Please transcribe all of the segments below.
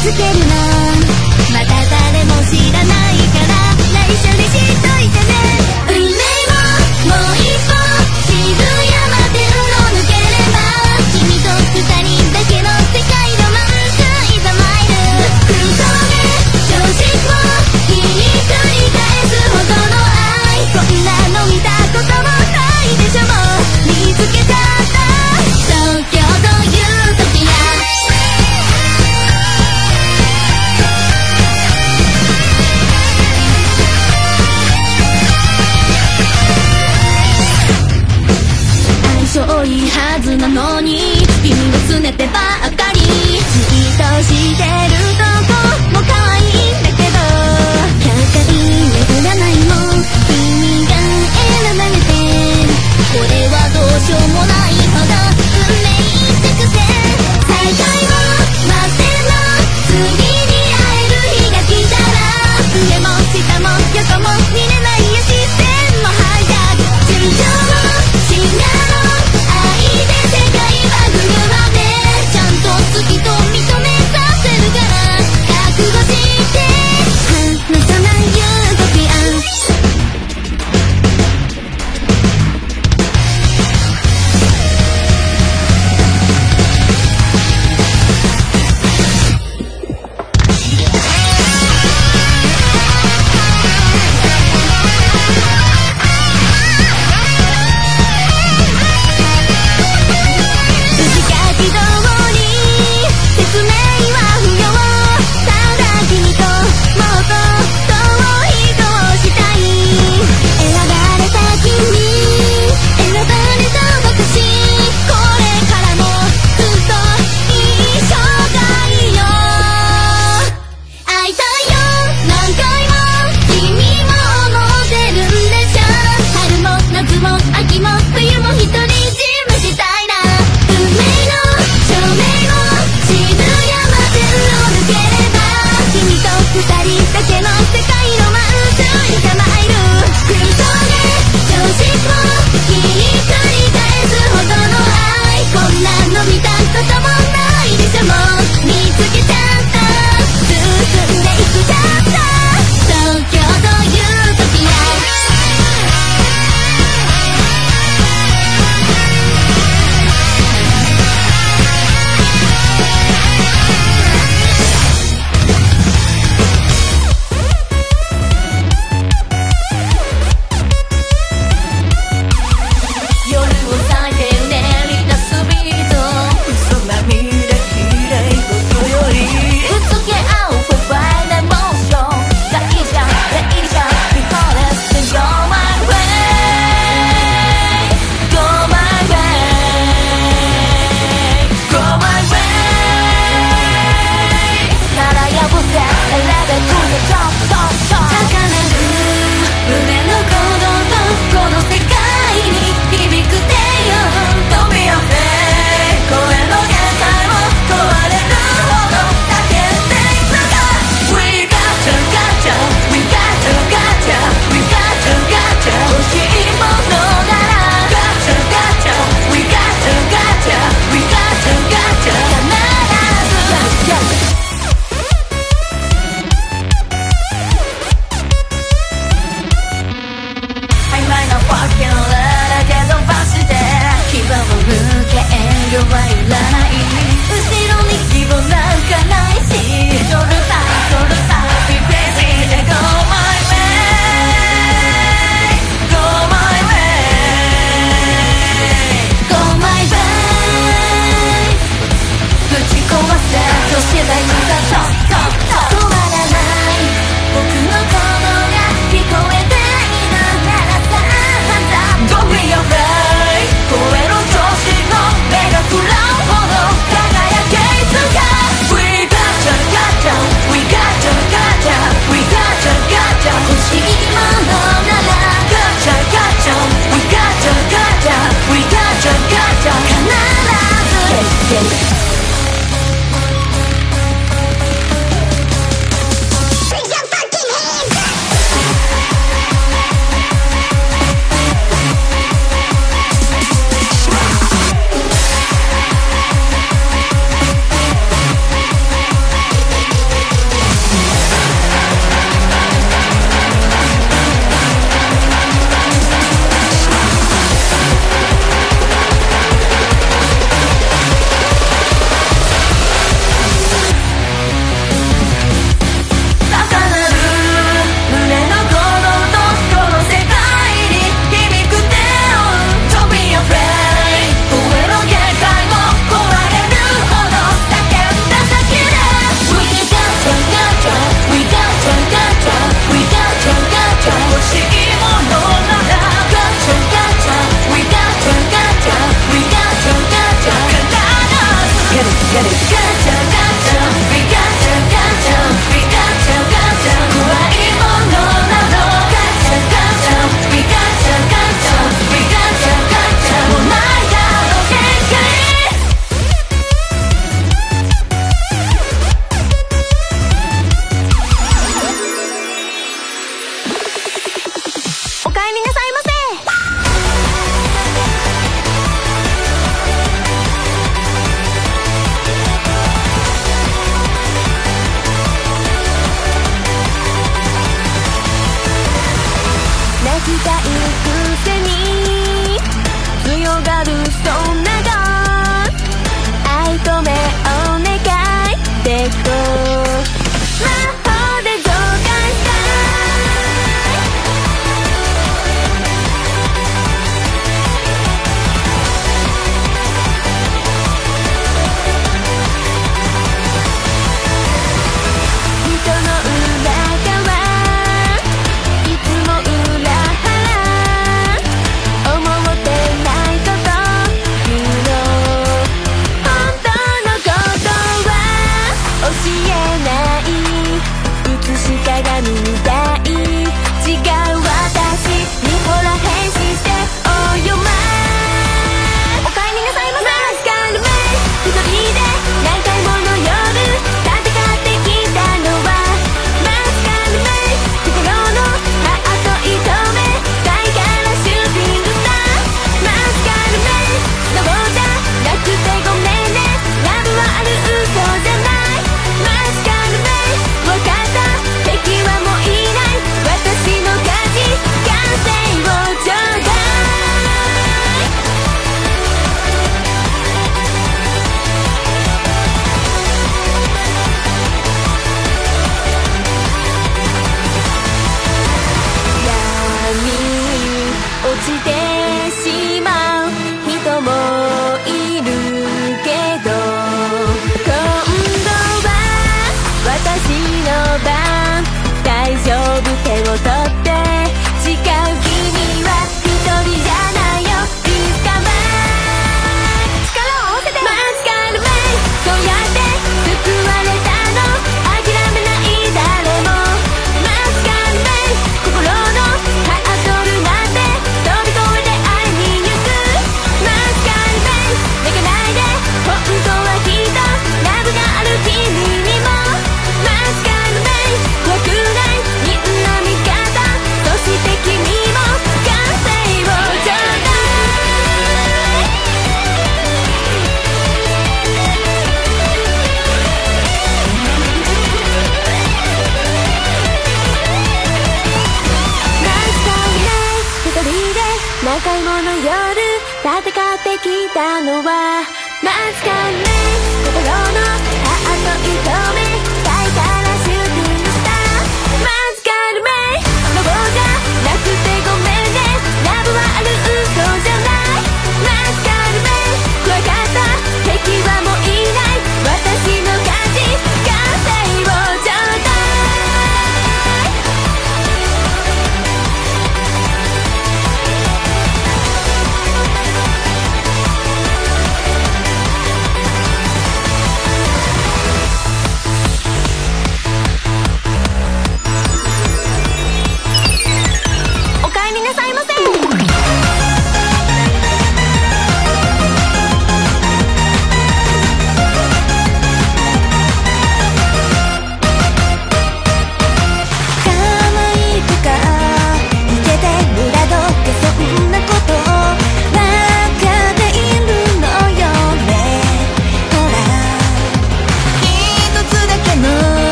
つけるな止まらない僕の声が聞こえているならさ Don't be afraid 超えろ調子の目がくらほど輝けいつか We got ya got ya We got ya got ya We got ya got ya 欲しいものなら Got ya We got ya got ya We got ya got ya 必ず Yes yes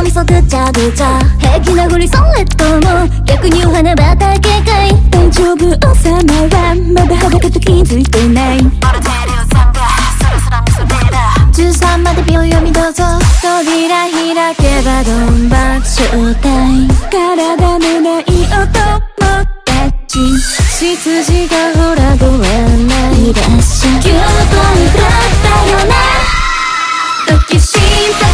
脳みそぐちゃぐちゃ平気なふりそれとも逆にお花畑かい大丈夫王様はまだ裸と気づいてない13まで秒読みどうぞ扉開けばドンバ正体体のない音もち羊がほらごらないらっしゃキュートによね時心配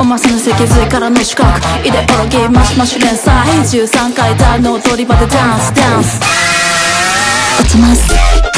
おませの脊髄からの視覚。イデオロギーマシマシ連載13階段の踊り場でダンスダンス。落ちます。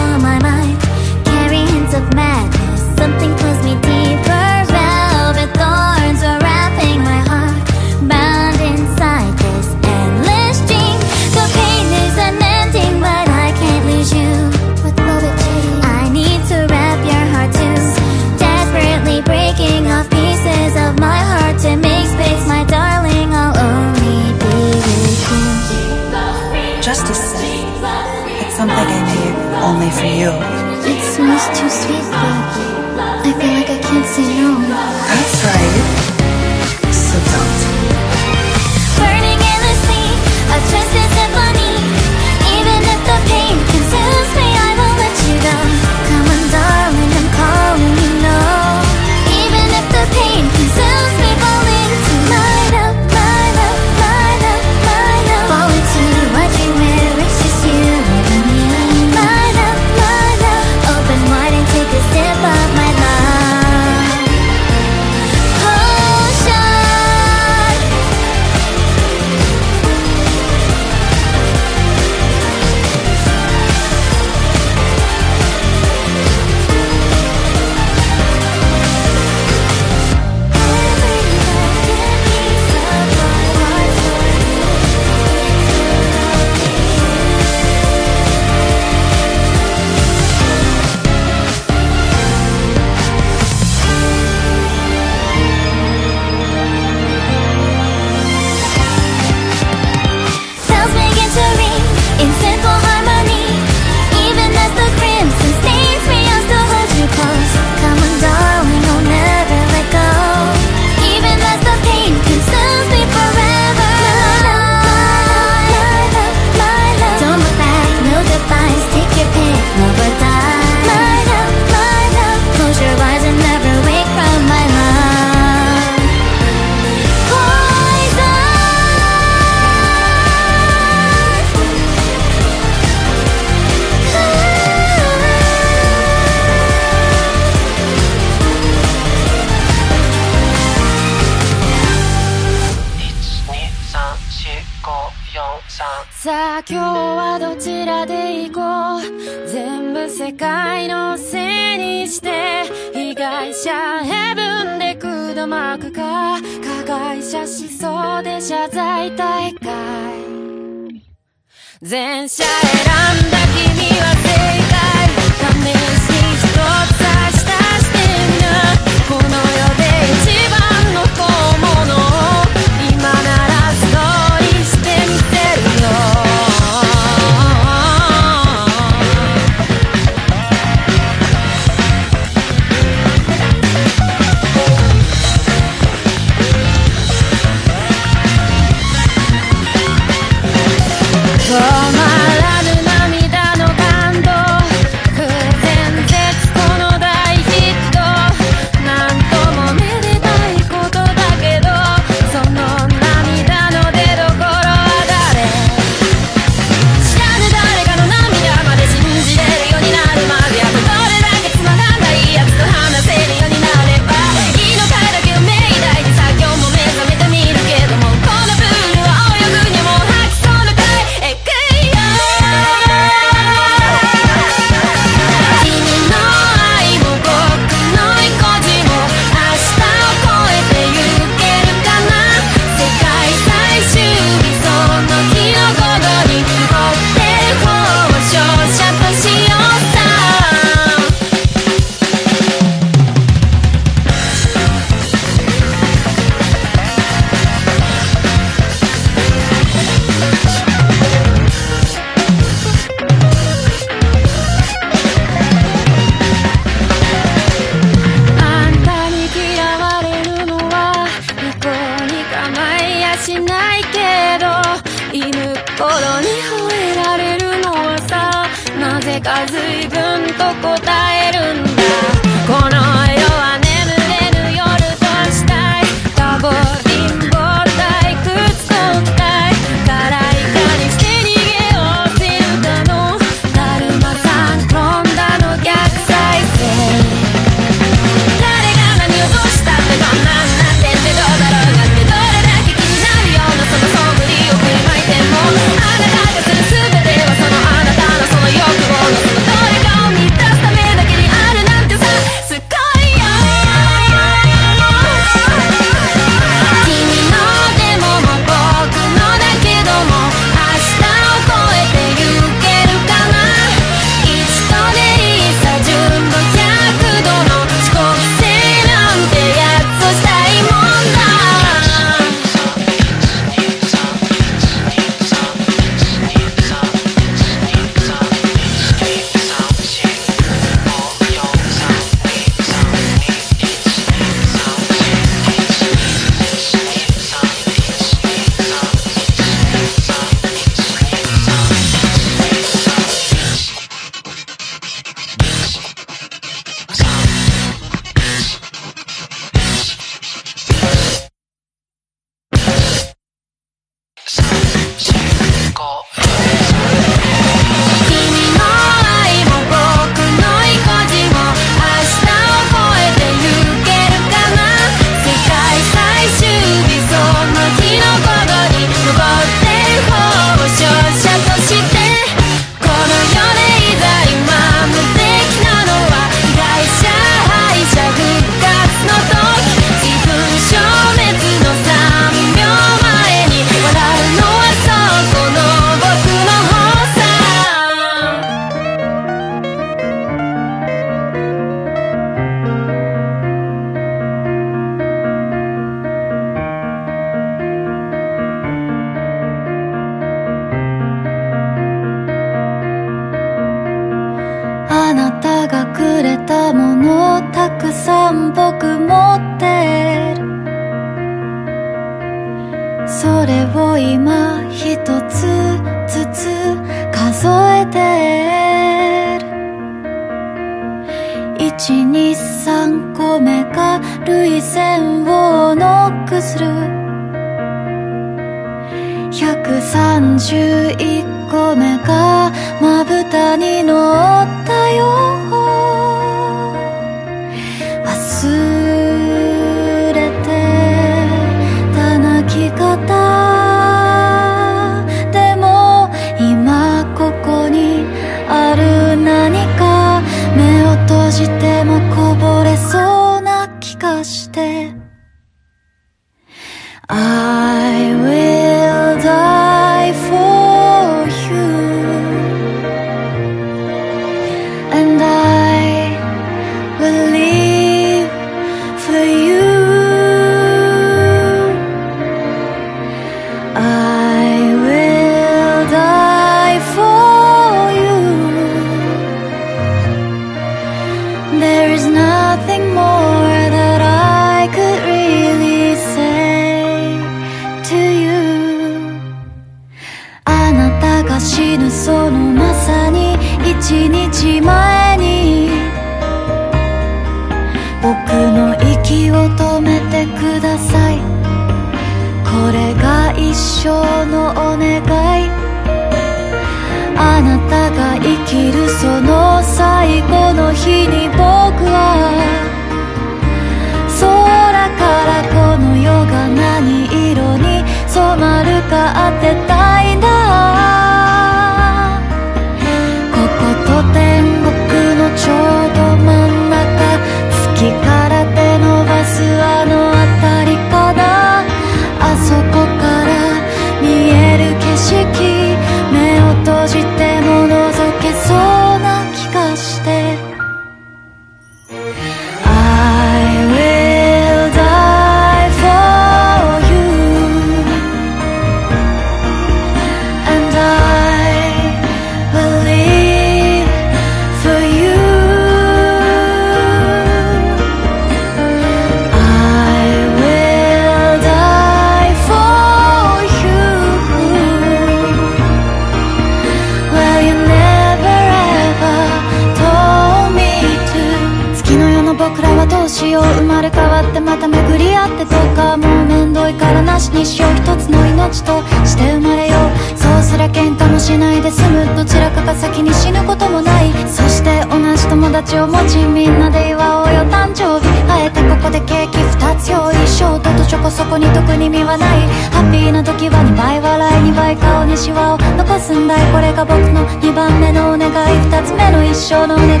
2つ用意ショートとチョコそこに特に身はない。ハッピーな時は2倍笑い2倍顔にシワを残すんだい。これが僕の2番目のお願い。2つ目の一生のお願い。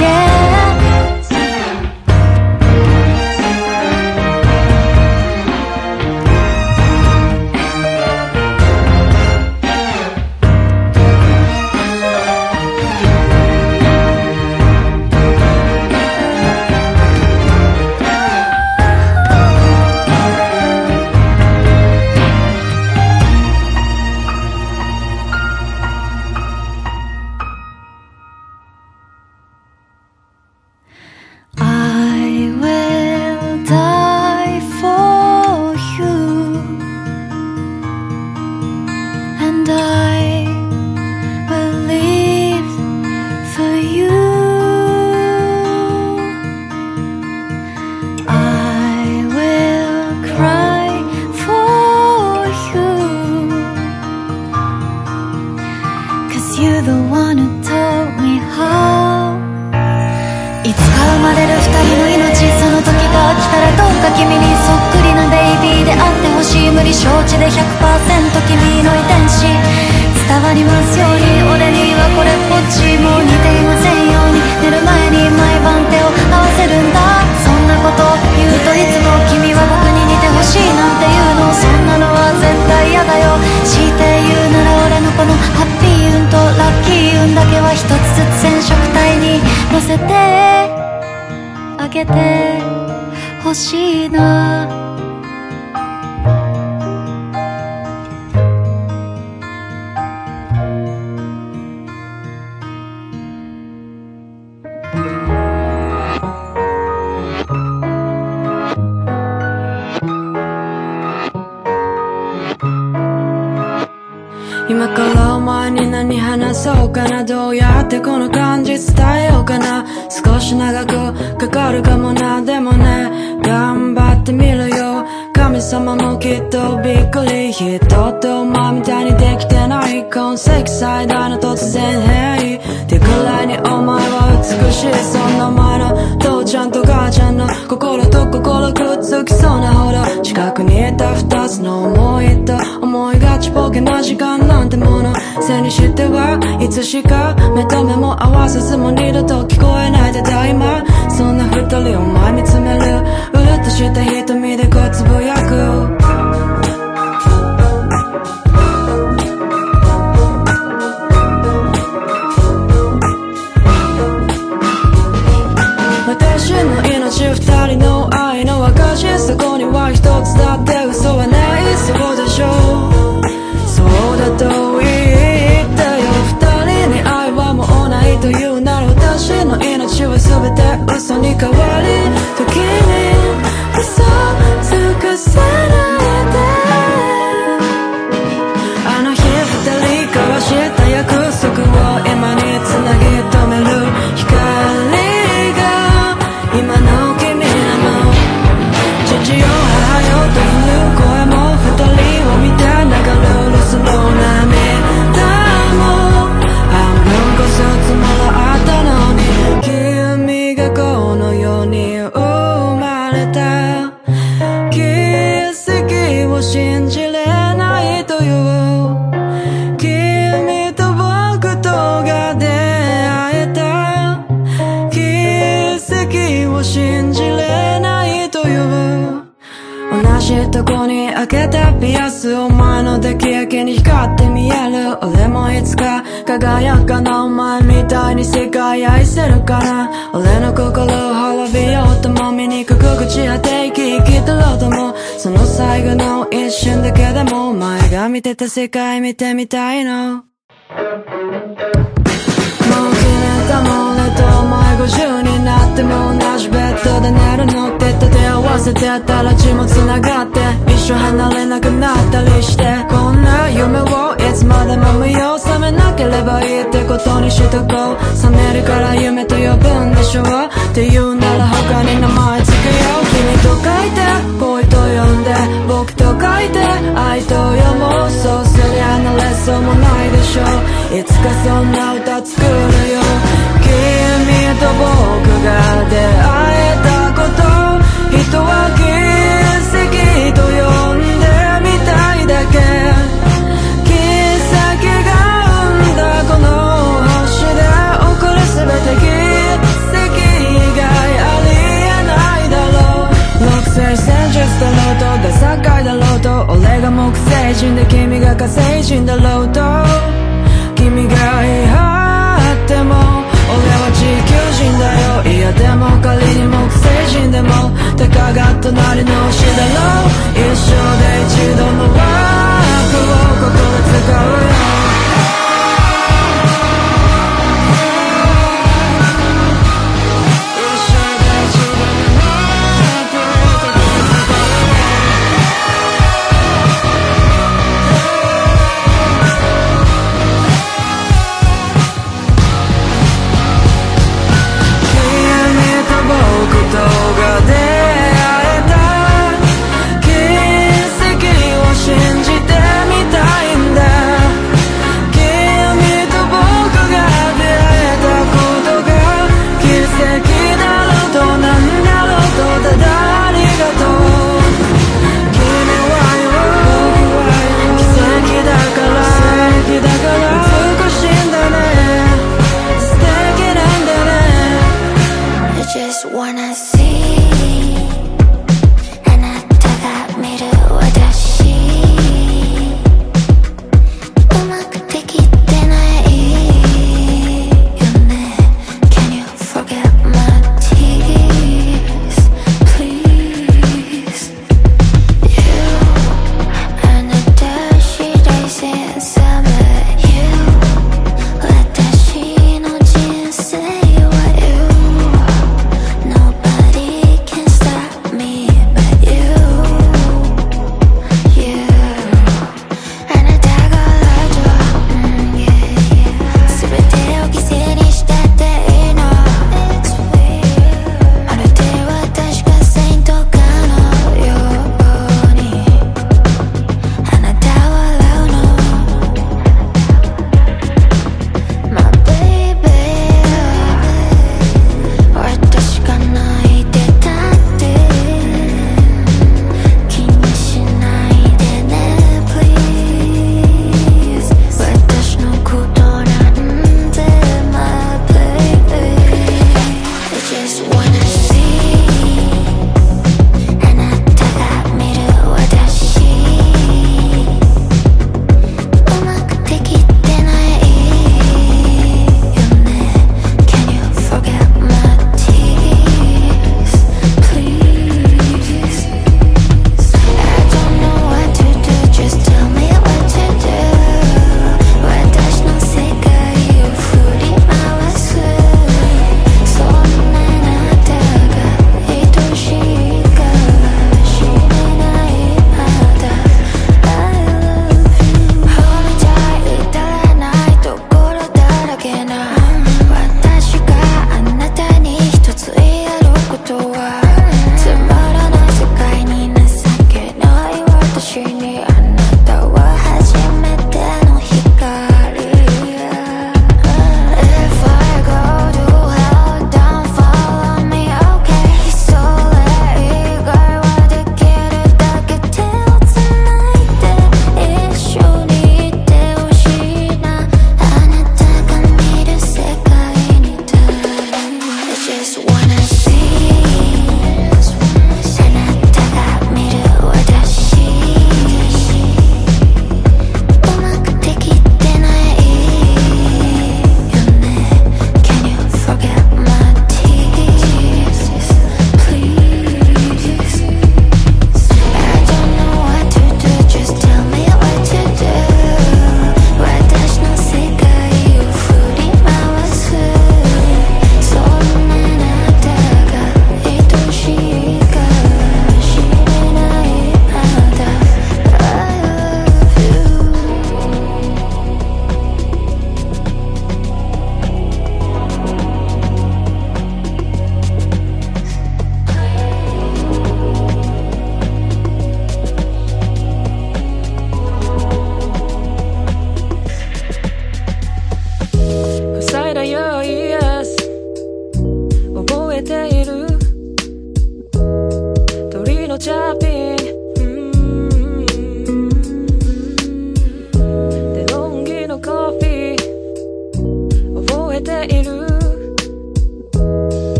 Yeah なっ生きとろうともその最後の一瞬だけでもお前が見てた世界見てみたいの。もう決めたもんねとお前50になっても同じベッドで寝るのって手手合わせてたら血も繋がって一生離れなくなったりして。こんな夢をいつまでも見よう覚めなければいいってことにしとこう。冷めるから夢と呼ぶんでしょう。って言うなら他に名前つけよ君と書いて恋と呼んで僕と書いて愛と読もう。そうすりゃなれそうもないでしょう。いつかそんな歌作るよ。君と僕が出会え俺が木星人で君が火星人だろうと。君が言い張っても俺は地球人だよ。いやでも仮に木星人でもたかが隣の星だろう。一生で一度のワークをここで使うよ。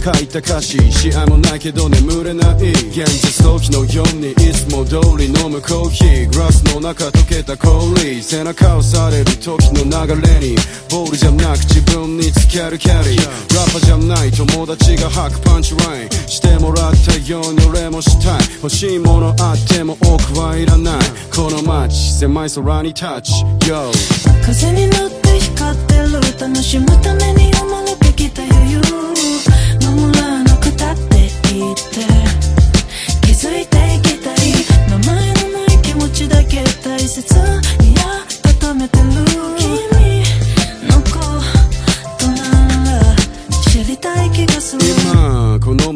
書いた歌詞試合もないけど眠れない。現実逃避のようにいつも通り飲むコーヒーグラスの中溶けた氷背中をされる時の流れにボールじゃなく自分につけるキャリー。ラッパじゃない友達が吐くパンチラインしてもらったように俺もしたい欲しいものあっても多くはいらない。この街狭い空にタッチ Yo 風に乗って光ってる楽しむために生まれ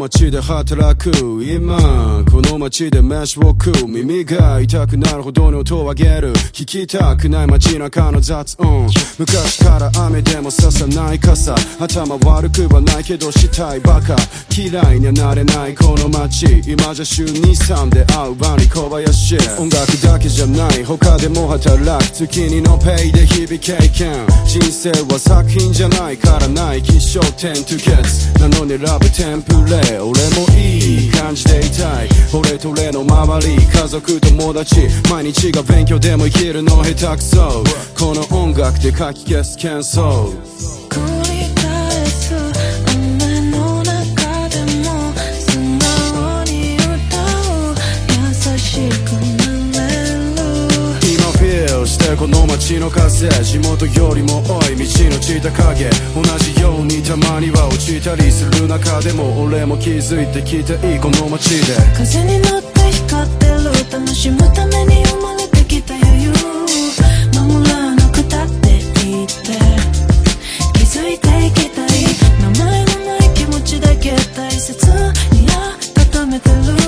街で働く今この街で飯を食う耳が痛くなるほどに音を上げる聞きたくない街中の雑音昔から雨でもささない傘頭悪くはないけどしたいバカ嫌いにはなれないこの街今じゃ週23で会う場に小林音楽だけじゃない他でも働く月にのペイで日々経験人生は作品じゃないからない起承転と結なのにラブテンプレ俺もいい感じでいたい。俺と俺の周り家族友達。毎日が勉強でも生きるの下手くそ。この音楽で書き消す喧騒。この街の風地元よりも多い道の散った影。同じようにたまには落ちたりする中でも俺も気づいてきていいこの街で。風に乗って光ってる楽しむために生まれてきた余裕守らなくたっていいって。気づいていきたい。名前のない気持ちだけ大切に温めてる。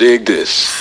Dig this.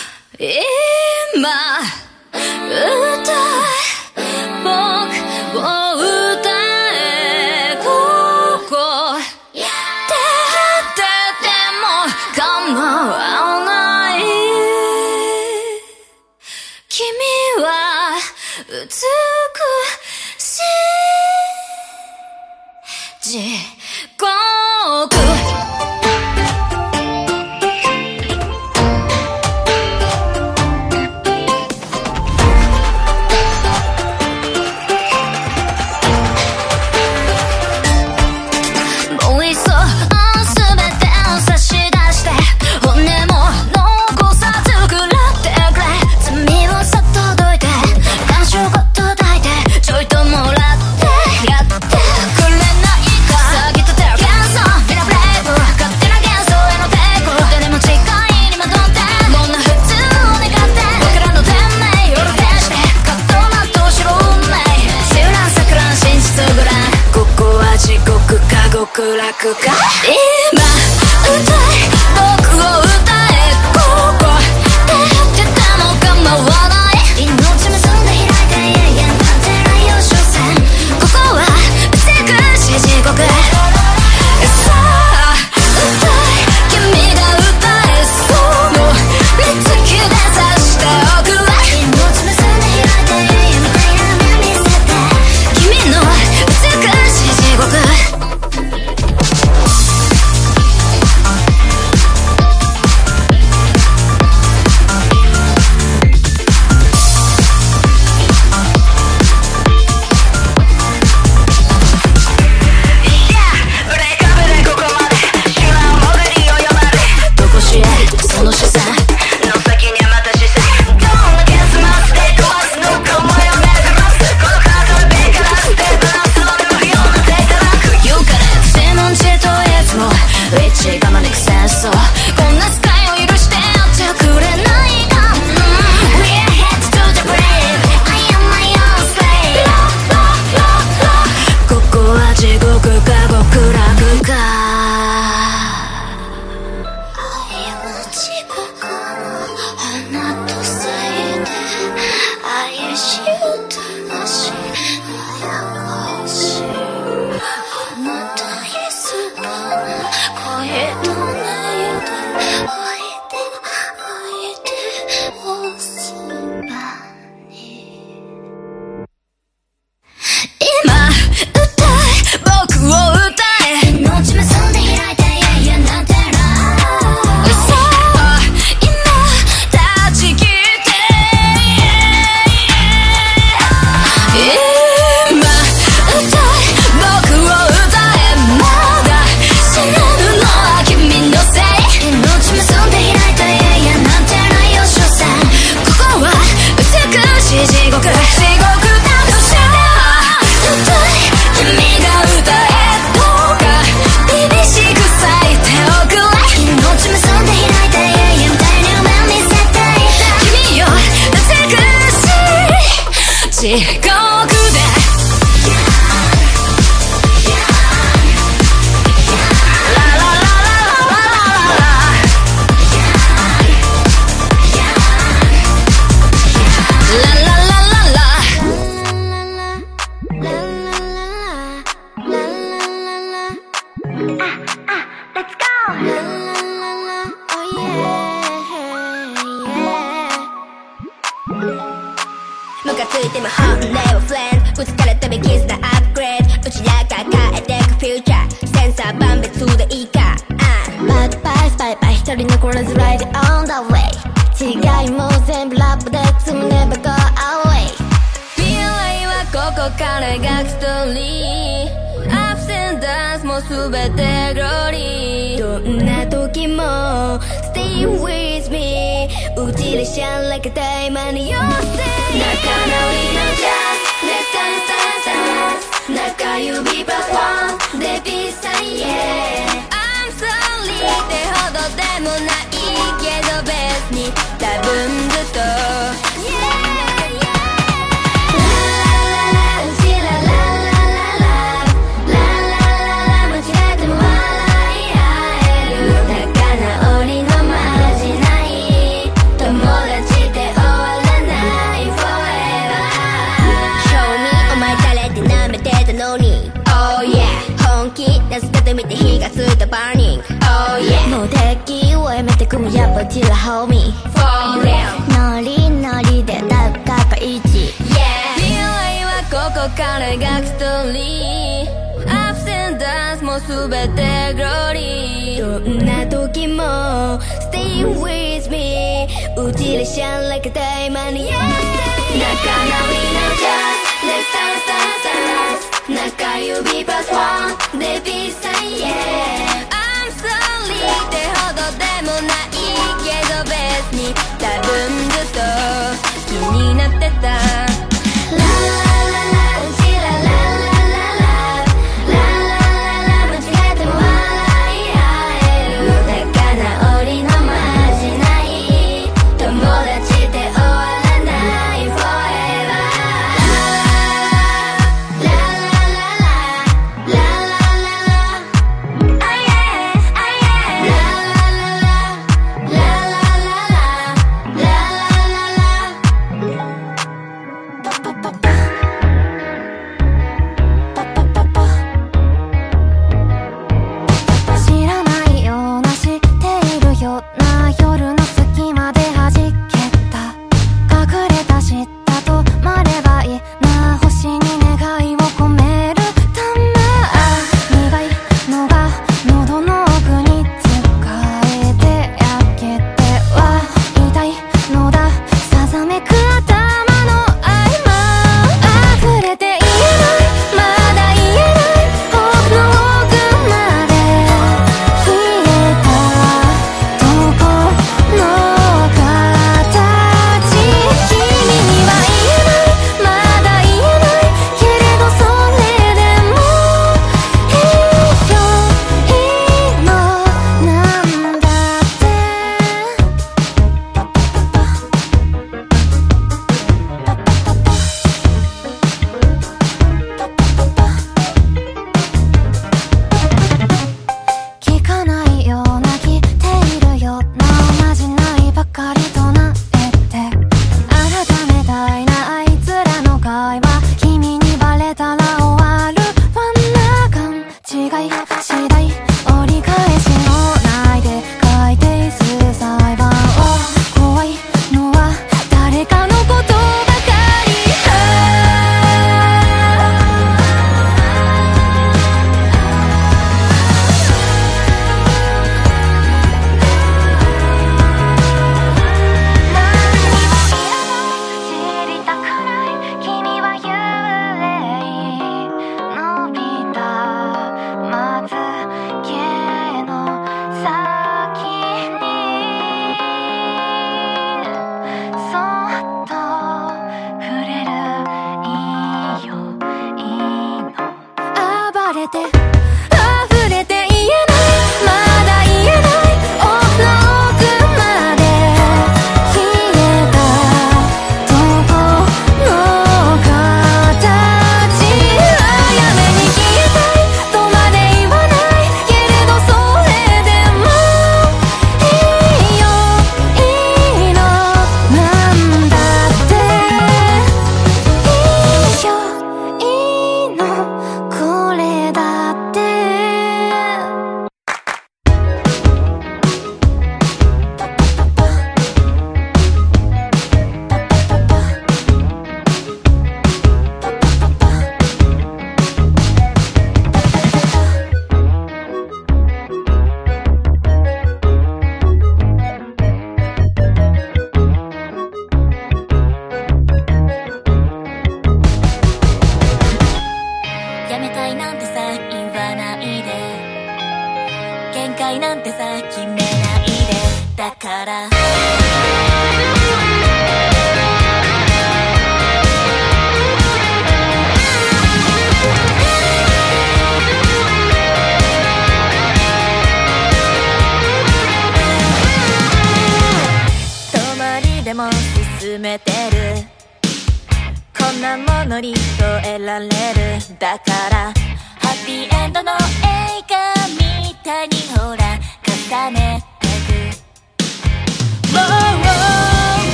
すてグローリー。どんな時も Stay with me うちでしゃらけたい間に寄せ。仲直りなんじゃレッサンサンサン中指パパンデビーサイエ I'm sorry ってほどでもないけど別に。多分ブちルホーミーノリノリでダブカカイチ未来はここからがストーリーアップセンダンスも全てグローリーどんな時も Stay with me うちらシャン like a diamond yeah 仲直りの just Let's dance dance dance 中指パスワン。デビューサインー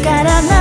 からな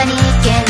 さに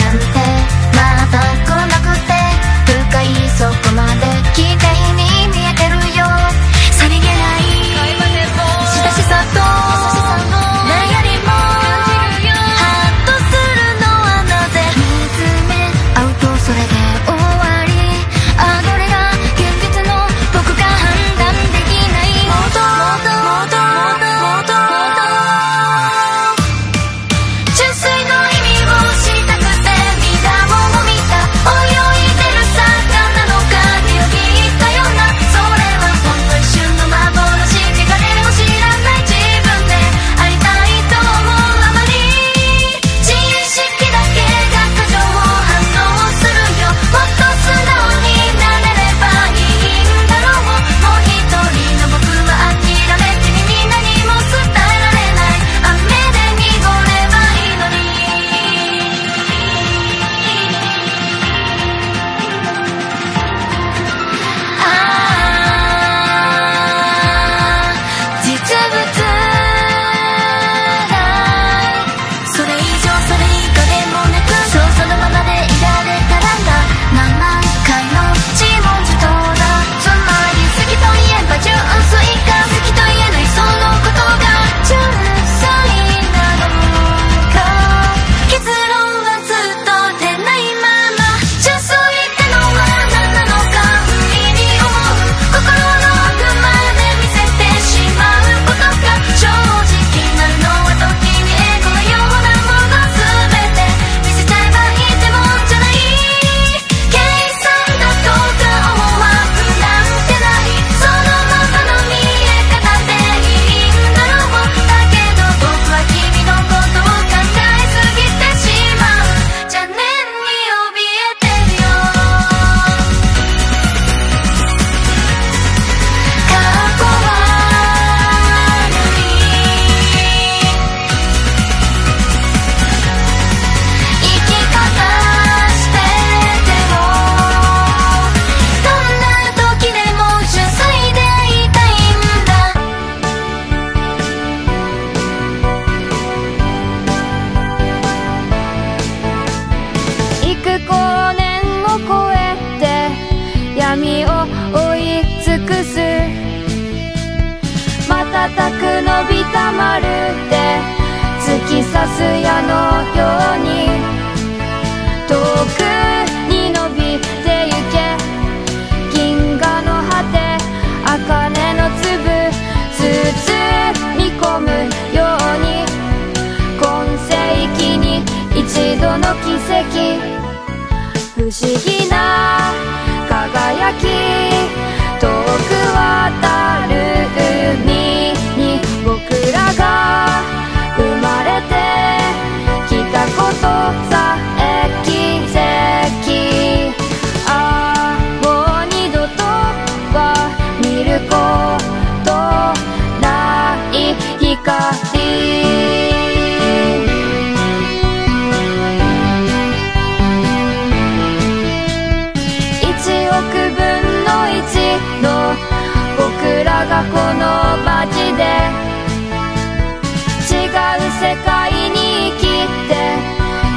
世界に生きて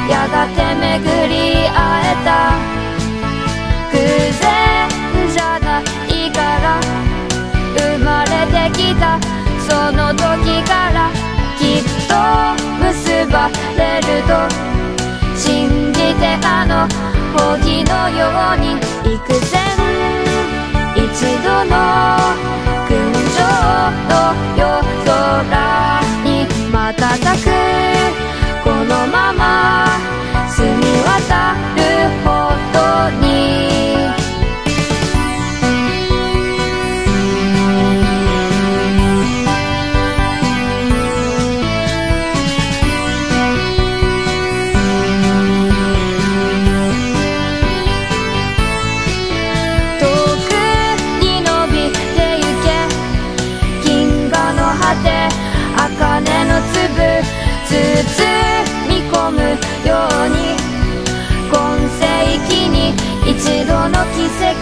やがて巡り会えた。偶然じゃないから生まれてきた。その時からきっと結ばれると信じてあの荻のように幾千一度の群青の夜空。叩く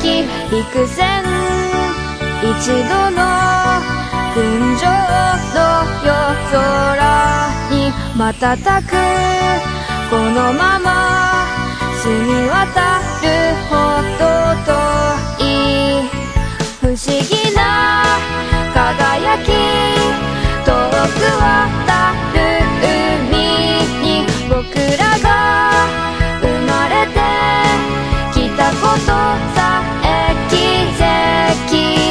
奇跡幾千一度の群青の夜空に瞬くこのまま澄み渡るほど遠い不思議な輝き遠く渡る海に僕らが生まれてきたことさ跡